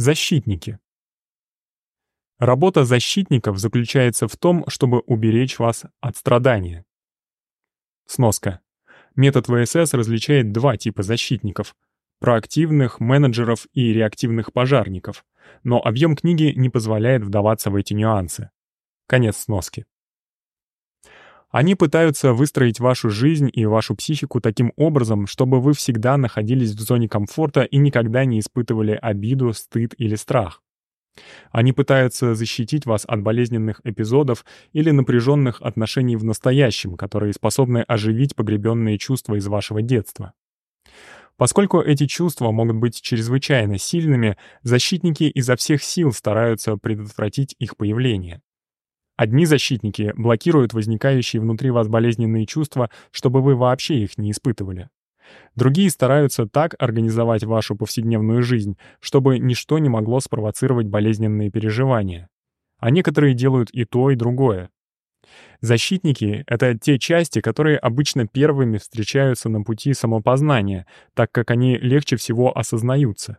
Защитники. Работа защитников заключается в том, чтобы уберечь вас от страдания. Сноска. Метод ВСС различает два типа защитников — проактивных, менеджеров и реактивных пожарников, но объем книги не позволяет вдаваться в эти нюансы. Конец сноски. Они пытаются выстроить вашу жизнь и вашу психику таким образом, чтобы вы всегда находились в зоне комфорта и никогда не испытывали обиду, стыд или страх. Они пытаются защитить вас от болезненных эпизодов или напряженных отношений в настоящем, которые способны оживить погребенные чувства из вашего детства. Поскольку эти чувства могут быть чрезвычайно сильными, защитники изо всех сил стараются предотвратить их появление. Одни защитники блокируют возникающие внутри вас болезненные чувства, чтобы вы вообще их не испытывали. Другие стараются так организовать вашу повседневную жизнь, чтобы ничто не могло спровоцировать болезненные переживания. А некоторые делают и то, и другое. Защитники — это те части, которые обычно первыми встречаются на пути самопознания, так как они легче всего осознаются.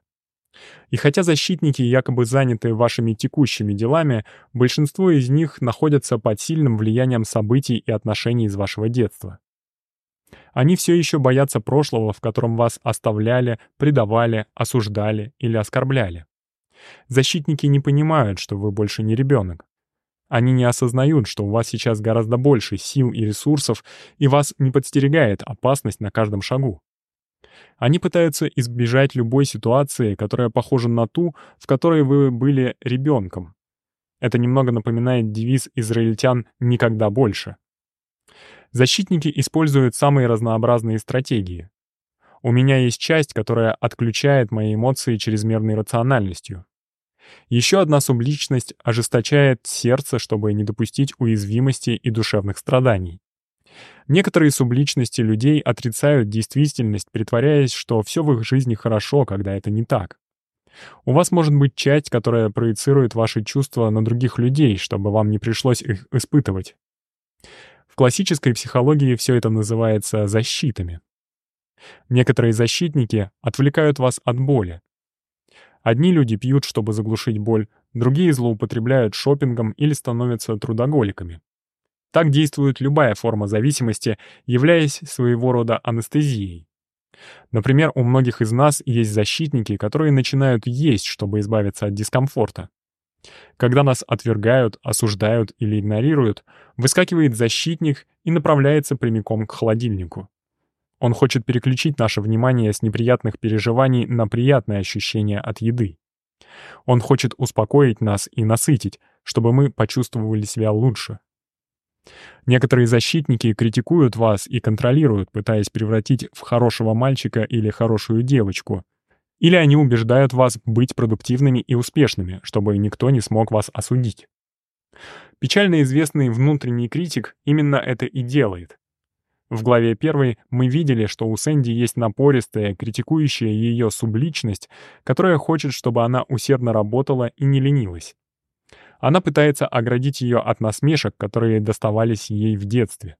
И хотя защитники якобы заняты вашими текущими делами, большинство из них находятся под сильным влиянием событий и отношений из вашего детства. Они все еще боятся прошлого, в котором вас оставляли, предавали, осуждали или оскорбляли. Защитники не понимают, что вы больше не ребенок. Они не осознают, что у вас сейчас гораздо больше сил и ресурсов, и вас не подстерегает опасность на каждом шагу. Они пытаются избежать любой ситуации, которая похожа на ту, в которой вы были ребенком. Это немного напоминает девиз израильтян «никогда больше». Защитники используют самые разнообразные стратегии. У меня есть часть, которая отключает мои эмоции чрезмерной рациональностью. Еще одна субличность ожесточает сердце, чтобы не допустить уязвимости и душевных страданий. Некоторые субличности людей отрицают действительность, притворяясь, что все в их жизни хорошо, когда это не так. У вас может быть часть, которая проецирует ваши чувства на других людей, чтобы вам не пришлось их испытывать. В классической психологии все это называется защитами. Некоторые защитники отвлекают вас от боли. Одни люди пьют, чтобы заглушить боль, другие злоупотребляют шопингом или становятся трудоголиками. Так действует любая форма зависимости, являясь своего рода анестезией. Например, у многих из нас есть защитники, которые начинают есть, чтобы избавиться от дискомфорта. Когда нас отвергают, осуждают или игнорируют, выскакивает защитник и направляется прямиком к холодильнику. Он хочет переключить наше внимание с неприятных переживаний на приятные ощущения от еды. Он хочет успокоить нас и насытить, чтобы мы почувствовали себя лучше. Некоторые защитники критикуют вас и контролируют, пытаясь превратить в хорошего мальчика или хорошую девочку. Или они убеждают вас быть продуктивными и успешными, чтобы никто не смог вас осудить. Печально известный внутренний критик именно это и делает. В главе 1 мы видели, что у Сэнди есть напористая, критикующая ее субличность, которая хочет, чтобы она усердно работала и не ленилась. Она пытается оградить ее от насмешек, которые доставались ей в детстве.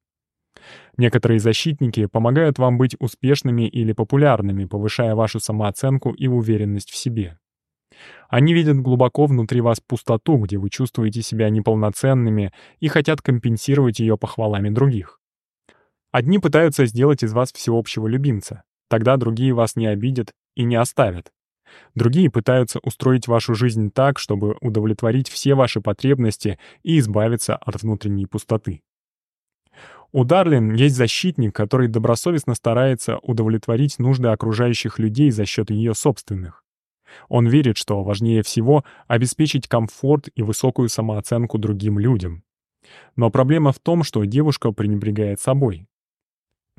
Некоторые защитники помогают вам быть успешными или популярными, повышая вашу самооценку и уверенность в себе. Они видят глубоко внутри вас пустоту, где вы чувствуете себя неполноценными и хотят компенсировать ее похвалами других. Одни пытаются сделать из вас всеобщего любимца, тогда другие вас не обидят и не оставят. Другие пытаются устроить вашу жизнь так, чтобы удовлетворить все ваши потребности и избавиться от внутренней пустоты. У Дарлин есть защитник, который добросовестно старается удовлетворить нужды окружающих людей за счет ее собственных. Он верит, что важнее всего обеспечить комфорт и высокую самооценку другим людям. Но проблема в том, что девушка пренебрегает собой.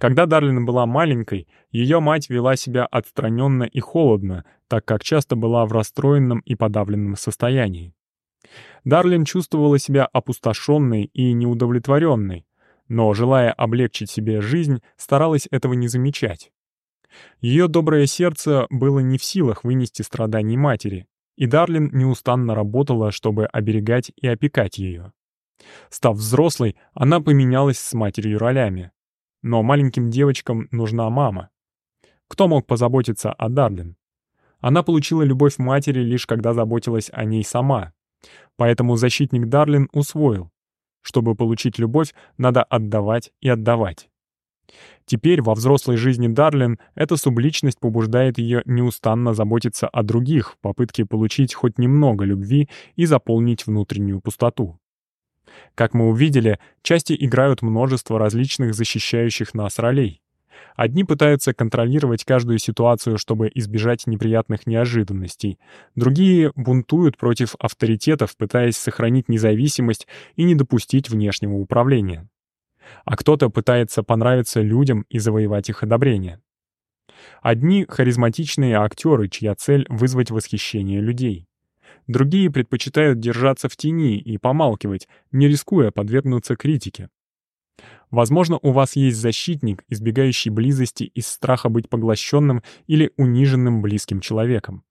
Когда Дарлин была маленькой, ее мать вела себя отстраненно и холодно, так как часто была в расстроенном и подавленном состоянии. Дарлин чувствовала себя опустошенной и неудовлетворенной, но, желая облегчить себе жизнь, старалась этого не замечать. Ее доброе сердце было не в силах вынести страданий матери, и Дарлин неустанно работала, чтобы оберегать и опекать ее. Став взрослой, она поменялась с матерью ролями. Но маленьким девочкам нужна мама. Кто мог позаботиться о Дарлин? Она получила любовь матери лишь когда заботилась о ней сама. Поэтому защитник Дарлин усвоил. Чтобы получить любовь, надо отдавать и отдавать. Теперь во взрослой жизни Дарлин эта субличность побуждает ее неустанно заботиться о других в попытке получить хоть немного любви и заполнить внутреннюю пустоту. Как мы увидели, части играют множество различных защищающих нас ролей. Одни пытаются контролировать каждую ситуацию, чтобы избежать неприятных неожиданностей. Другие бунтуют против авторитетов, пытаясь сохранить независимость и не допустить внешнего управления. А кто-то пытается понравиться людям и завоевать их одобрение. Одни — харизматичные актеры, чья цель — вызвать восхищение людей. Другие предпочитают держаться в тени и помалкивать, не рискуя подвергнуться критике. Возможно, у вас есть защитник, избегающий близости из страха быть поглощенным или униженным близким человеком.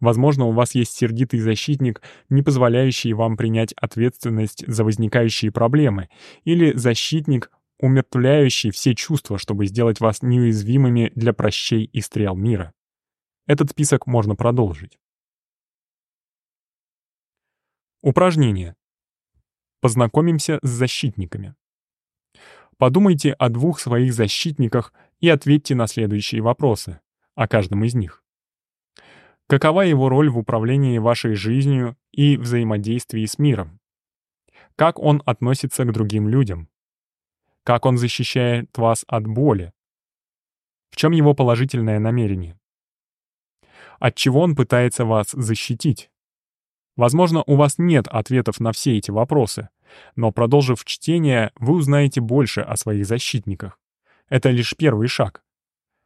Возможно, у вас есть сердитый защитник, не позволяющий вам принять ответственность за возникающие проблемы, или защитник, умертвляющий все чувства, чтобы сделать вас неуязвимыми для прощей и стрел мира. Этот список можно продолжить. Упражнение. Познакомимся с защитниками. Подумайте о двух своих защитниках и ответьте на следующие вопросы о каждом из них. Какова его роль в управлении вашей жизнью и взаимодействии с миром? Как он относится к другим людям? Как он защищает вас от боли? В чем его положительное намерение? От чего он пытается вас защитить? Возможно, у вас нет ответов на все эти вопросы, но продолжив чтение, вы узнаете больше о своих защитниках. Это лишь первый шаг.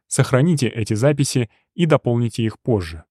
Сохраните эти записи и дополните их позже.